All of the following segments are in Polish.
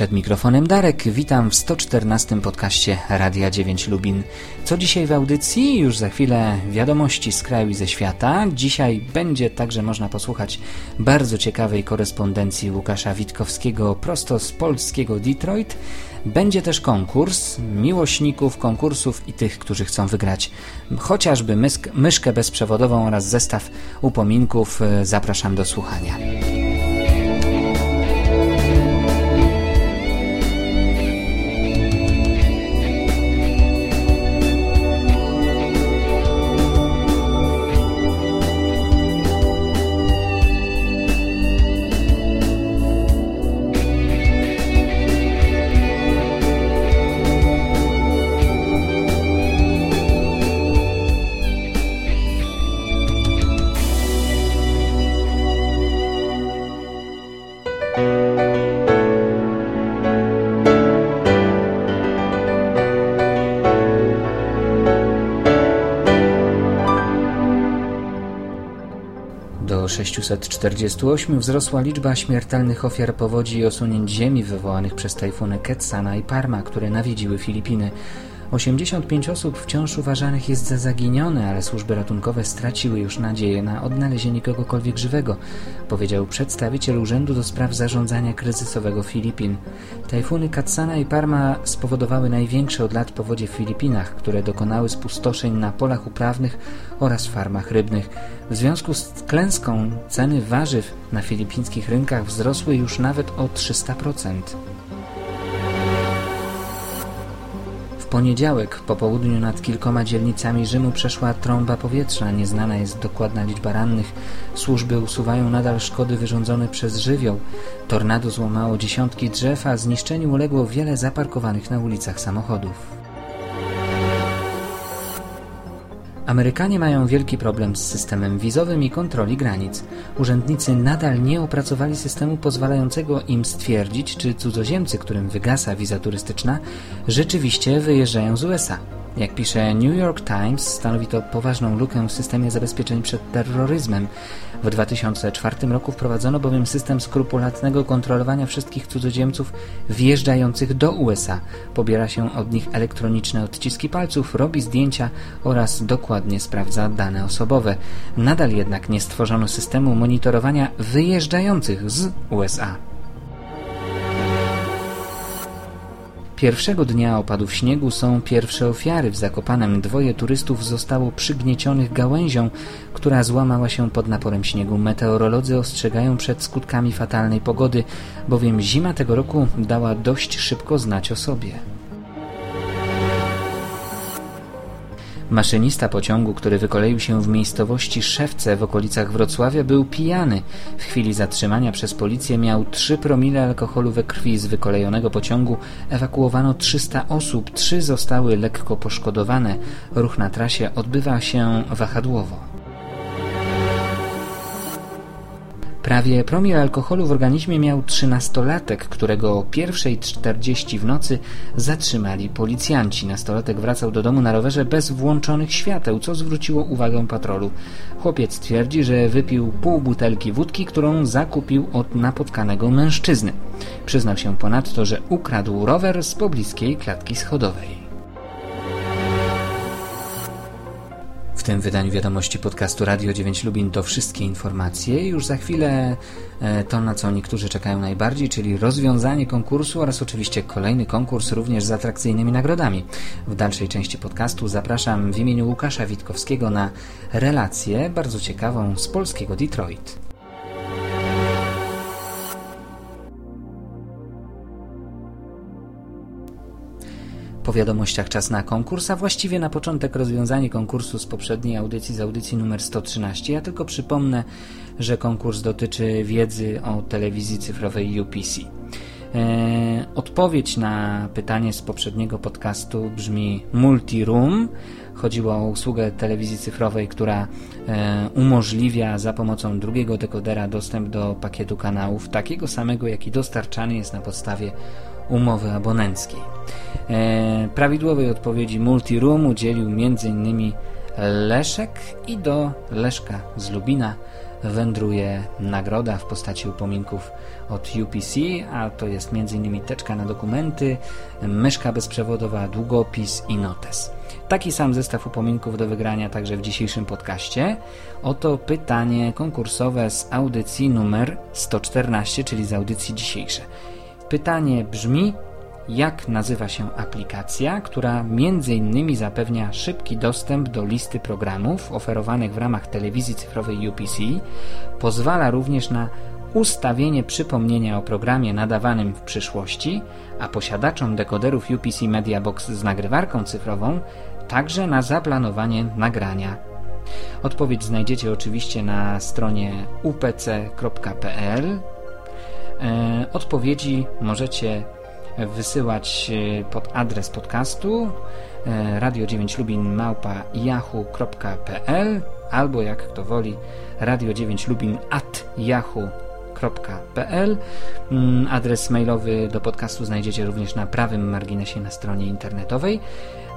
Przed mikrofonem Darek, witam w 114 podcaście Radia 9 Lubin. Co dzisiaj w audycji? Już za chwilę wiadomości z kraju i ze świata. Dzisiaj będzie także można posłuchać bardzo ciekawej korespondencji Łukasza Witkowskiego prosto z polskiego Detroit. Będzie też konkurs miłośników konkursów i tych, którzy chcą wygrać chociażby myszkę bezprzewodową oraz zestaw upominków. Zapraszam do słuchania. 648 wzrosła liczba śmiertelnych ofiar powodzi i osunięć ziemi wywołanych przez tajfuny Ketsana i Parma, które nawiedziły Filipiny. 85 osób wciąż uważanych jest za zaginione, ale służby ratunkowe straciły już nadzieję na odnalezienie kogokolwiek żywego, powiedział przedstawiciel Urzędu do Spraw Zarządzania Kryzysowego Filipin. Tajfuny Katsana i Parma spowodowały największe od lat powodzie w Filipinach, które dokonały spustoszeń na polach uprawnych oraz farmach rybnych. W związku z klęską ceny warzyw na filipińskich rynkach wzrosły już nawet o 300%. Poniedziałek po południu nad kilkoma dzielnicami Rzymu przeszła trąba powietrzna. Nieznana jest dokładna liczba rannych. Służby usuwają nadal szkody wyrządzone przez żywioł. Tornado złamało dziesiątki drzew, a zniszczeniu uległo wiele zaparkowanych na ulicach samochodów. Amerykanie mają wielki problem z systemem wizowym i kontroli granic. Urzędnicy nadal nie opracowali systemu pozwalającego im stwierdzić, czy cudzoziemcy, którym wygasa wiza turystyczna, rzeczywiście wyjeżdżają z USA. Jak pisze New York Times, stanowi to poważną lukę w systemie zabezpieczeń przed terroryzmem. W 2004 roku wprowadzono bowiem system skrupulatnego kontrolowania wszystkich cudzoziemców wjeżdżających do USA. Pobiera się od nich elektroniczne odciski palców, robi zdjęcia oraz dokładnie sprawdza dane osobowe. Nadal jednak nie stworzono systemu monitorowania wyjeżdżających z USA. Pierwszego dnia opadów śniegu są pierwsze ofiary. W Zakopanem dwoje turystów zostało przygniecionych gałęzią, która złamała się pod naporem śniegu. Meteorolodzy ostrzegają przed skutkami fatalnej pogody, bowiem zima tego roku dała dość szybko znać o sobie. Maszynista pociągu, który wykoleił się w miejscowości Szewce w okolicach Wrocławia, był pijany. W chwili zatrzymania przez policję miał 3 promile alkoholu we krwi. Z wykolejonego pociągu ewakuowano 300 osób, 3 zostały lekko poszkodowane. Ruch na trasie odbywa się wahadłowo. Prawie promil alkoholu w organizmie miał trzynastolatek, którego o 1.40 w nocy zatrzymali policjanci. Nastolatek wracał do domu na rowerze bez włączonych świateł, co zwróciło uwagę patrolu. Chłopiec twierdzi, że wypił pół butelki wódki, którą zakupił od napotkanego mężczyzny. Przyznał się ponadto, że ukradł rower z pobliskiej klatki schodowej. W tym wydaniu wiadomości podcastu Radio 9 Lubin to wszystkie informacje. Już za chwilę e, to, na co niektórzy czekają najbardziej, czyli rozwiązanie konkursu oraz oczywiście kolejny konkurs również z atrakcyjnymi nagrodami. W dalszej części podcastu zapraszam w imieniu Łukasza Witkowskiego na relację bardzo ciekawą z polskiego Detroit. Po wiadomościach czas na konkurs, a właściwie na początek rozwiązanie konkursu z poprzedniej audycji, z audycji numer 113. Ja tylko przypomnę, że konkurs dotyczy wiedzy o telewizji cyfrowej UPC. E, odpowiedź na pytanie z poprzedniego podcastu brzmi Multiroom. Chodziło o usługę telewizji cyfrowej, która e, umożliwia za pomocą drugiego dekodera dostęp do pakietu kanałów, takiego samego, jaki dostarczany jest na podstawie umowy abonenckiej. E, prawidłowej odpowiedzi Multiroom udzielił m.in. Leszek i do Leszka z Lubina wędruje nagroda w postaci upominków od UPC, a to jest m.in. teczka na dokumenty, myszka bezprzewodowa, długopis i notes. Taki sam zestaw upominków do wygrania także w dzisiejszym podcaście. Oto pytanie konkursowe z audycji numer 114, czyli z audycji dzisiejszej. Pytanie brzmi: jak nazywa się aplikacja, która m.in. zapewnia szybki dostęp do listy programów oferowanych w ramach telewizji cyfrowej UPC, pozwala również na ustawienie przypomnienia o programie nadawanym w przyszłości, a posiadaczom dekoderów UPC Media Box z nagrywarką cyfrową także na zaplanowanie nagrania. Odpowiedź znajdziecie oczywiście na stronie upc.pl. E, odpowiedzi możecie wysyłać e, pod adres podcastu e, radio 9 lubin małpa yahoo.pl albo jak kto woli radio 9 lubin at yahoo.pl mm, Adres mailowy do podcastu znajdziecie również na prawym marginesie na stronie internetowej.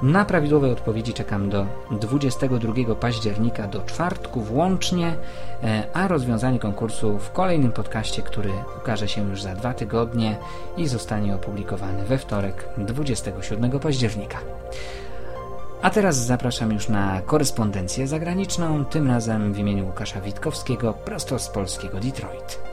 Na prawidłowe odpowiedzi czekam do 22 października do czwartku włącznie, e, a rozwiązanie konkursu w kolejnym podcaście, który ukaże się już za dwa tygodnie i zostanie opublikowany we wtorek 27 października. A teraz zapraszam już na korespondencję zagraniczną, tym razem w imieniu Łukasza Witkowskiego, prosto z polskiego Detroit.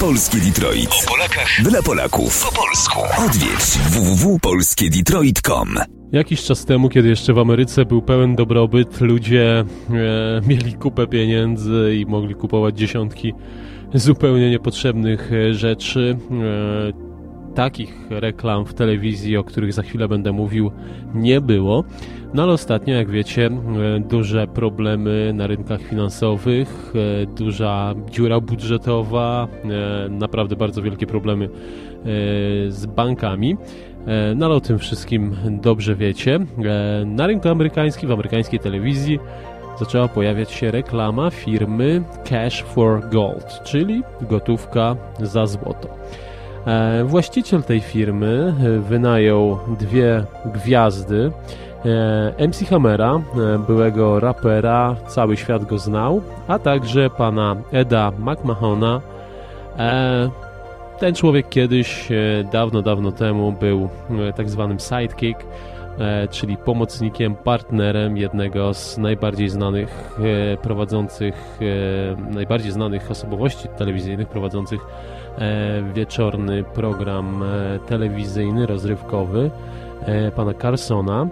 Polskie Detroit. O Polakach. Dla Polaków. Po polsku. Odwiedź www.polskiedetroit.com Jakiś czas temu, kiedy jeszcze w Ameryce był pełen dobrobyt, ludzie e, mieli kupę pieniędzy i mogli kupować dziesiątki zupełnie niepotrzebnych e, rzeczy. E, takich reklam w telewizji, o których za chwilę będę mówił, nie było. No ale ostatnio, jak wiecie, e, duże problemy na rynkach finansowych, e, duża dziura budżetowa, e, naprawdę bardzo wielkie problemy z bankami. No ale o tym wszystkim dobrze wiecie. Na rynku amerykańskim, w amerykańskiej telewizji zaczęła pojawiać się reklama firmy Cash for Gold, czyli gotówka za złoto. Właściciel tej firmy wynajął dwie gwiazdy E, MC Hammera, e, byłego rapera, cały świat go znał, a także pana Eda McMahona. E, ten człowiek kiedyś, dawno, dawno temu był tak zwanym sidekick, czyli pomocnikiem, partnerem jednego z najbardziej znanych prowadzących, najbardziej znanych osobowości telewizyjnych prowadzących wieczorny program telewizyjny, rozrywkowy pana Carsona.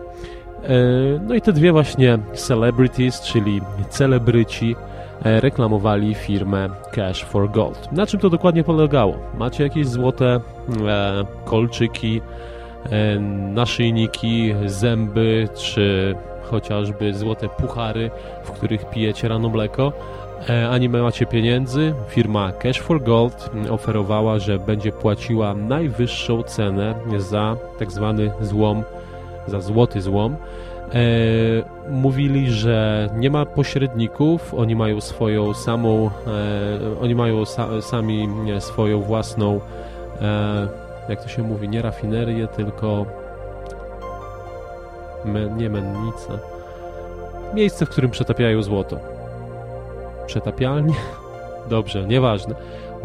E, no i te dwie właśnie celebrities, czyli celebryci, e, reklamowali firmę Cash for Gold. Na czym to dokładnie polegało? Macie jakieś złote e, kolczyki, e, naszyjniki, zęby, czy chociażby złote puchary, w których pijecie rano mleko, e, a nie macie pieniędzy. Firma Cash for Gold oferowała, że będzie płaciła najwyższą cenę za tak zwany złom za złoty złom, e, mówili, że nie ma pośredników, oni mają swoją samą, e, oni mają sa, sami swoją własną, e, jak to się mówi, nie rafinerię, tylko me, nie mennicę, miejsce, w którym przetapiają złoto. Przetapialnie? Dobrze, nieważne.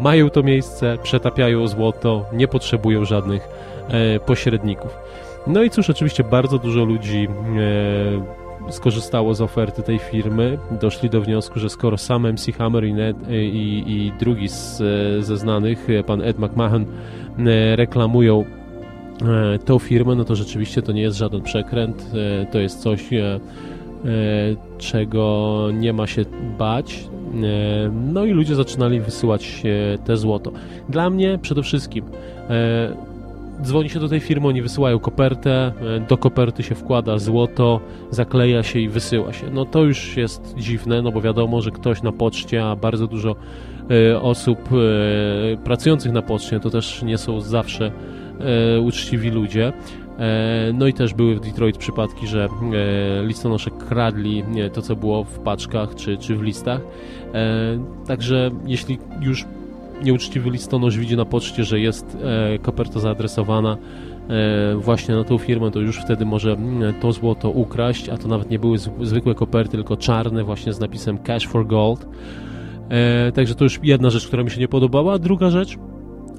Mają to miejsce, przetapiają złoto, nie potrzebują żadnych e, pośredników. No i cóż, oczywiście bardzo dużo ludzi e, skorzystało z oferty tej firmy. Doszli do wniosku, że skoro sam MC Hammer i, Ned, e, i, i drugi z, e, ze znanych, e, pan Ed McMahon, e, reklamują tą firmę, no to rzeczywiście to nie jest żaden przekręt. to jest coś, czego nie ma się bać. No i ludzie zaczynali wysyłać te złoto. Dla mnie przede wszystkim dzwoni się do tej firmy, oni wysyłają kopertę, e, do koperty się wkłada złoto, zakleja się i wysyła się. No to już jest dziwne, no bo wiadomo, że ktoś na poczcie, a bardzo dużo e, osób e, pracujących na poczcie, to też nie są zawsze uczciwi ludzie. No i też były w Detroit przypadki, że listonosze kradli to, co było w paczkach czy, czy w listach. Także jeśli już nieuczciwy listonosz widzi na poczcie, że jest e, koperta zaadresowana e, właśnie na tą firmę, to już wtedy może to złoto ukraść, a to nawet nie były zwykłe koperty, tylko czarne właśnie z napisem Cash for Gold. E, także to już jedna rzecz, która mi się nie podobała. Druga rzecz,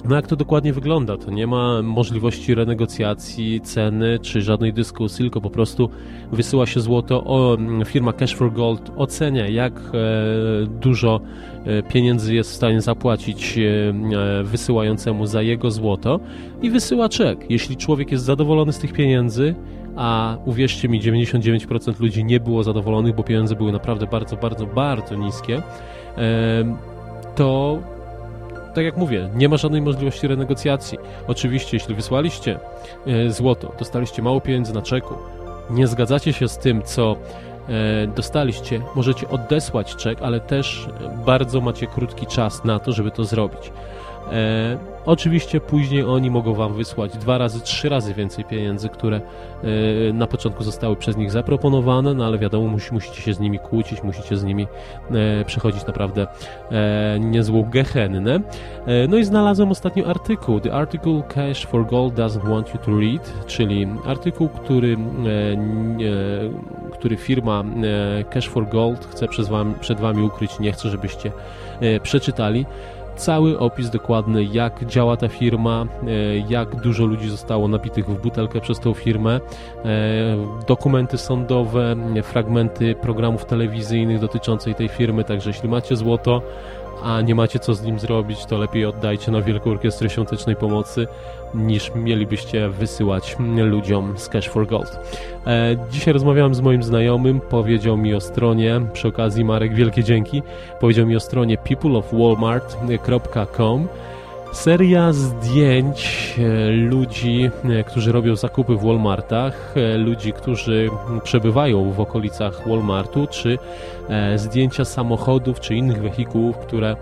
no jak to dokładnie wygląda? To nie ma możliwości renegocjacji ceny czy żadnej dyskusji, tylko po prostu wysyła się złoto. O, firma Cash for Gold ocenia, jak e, dużo e, pieniędzy jest w stanie zapłacić e, wysyłającemu za jego złoto i wysyła czek. Jeśli człowiek jest zadowolony z tych pieniędzy, a uwierzcie mi, 99% ludzi nie było zadowolonych, bo pieniądze były naprawdę bardzo, bardzo, bardzo niskie, to tak jak mówię, nie ma żadnej możliwości renegocjacji. Oczywiście, jeśli wysłaliście e, złoto, dostaliście mało pieniędzy na czeku, nie zgadzacie się z tym, co e, dostaliście, możecie odesłać czek, ale też bardzo macie krótki czas na to, żeby to zrobić. E, oczywiście później oni mogą Wam wysłać dwa razy, trzy razy więcej pieniędzy, które e, na początku zostały przez nich zaproponowane, no ale wiadomo, musi, musicie się z nimi kłócić, musicie z nimi e, przechodzić naprawdę e, niezłą gehennę. E, no i znalazłem ostatnio artykuł, The Article Cash for Gold Doesn't Want You to Read, czyli artykuł, który, e, który firma Cash for Gold chce przez wam, przed Wami ukryć, nie chce, żebyście przeczytali cały opis dokładny, jak działa ta firma, e, jak dużo ludzi zostało nabitych w butelkę przez tą firmę, e, dokumenty sądowe, fragmenty programów telewizyjnych dotyczących tej firmy, także jeśli macie złoto, a nie macie co z nim zrobić, to lepiej oddajcie na Wielką Orkiestrę Świątecznej Pomocy, niż mielibyście wysyłać ludziom z Cash for Gold. E, dzisiaj rozmawiałem z moim znajomym, powiedział mi o stronie, przy okazji Marek, wielkie dzięki, powiedział mi o stronie peopleofwalmart.com Seria zdjęć e, ludzi, e, którzy robią zakupy w Walmartach, e, ludzi, którzy przebywają w okolicach Walmartu, czy zdjęcia samochodów czy innych wehikułów, które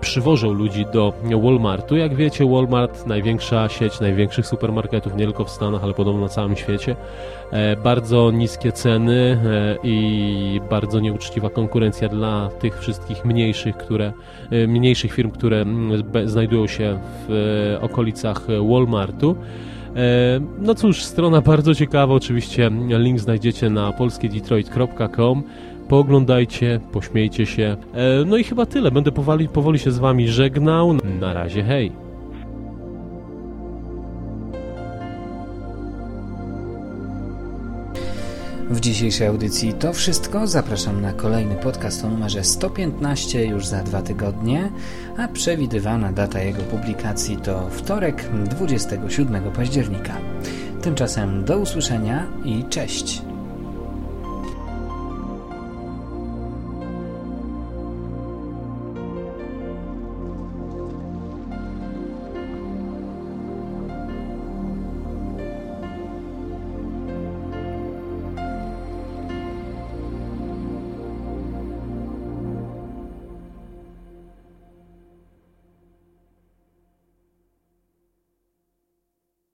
przywożą ludzi do Walmartu. Jak wiecie, Walmart, największa sieć największych supermarketów, nie tylko w Stanach, ale podobno na całym świecie. Bardzo niskie ceny i bardzo nieuczciwa konkurencja dla tych wszystkich mniejszych, które, mniejszych firm, które znajdują się w e, okolicach Walmartu. E, no cóż, strona bardzo ciekawa, oczywiście link znajdziecie na polskiedetroit.com. Pooglądajcie, pośmiejcie się. E, no i chyba tyle. Będę powoli, powoli się z wami żegnał. Na razie, hej! W dzisiejszej audycji to wszystko. Zapraszam na kolejny podcast o numerze 115 już za dwa tygodnie, a przewidywana data jego publikacji to wtorek 27 października. Tymczasem do usłyszenia i cześć!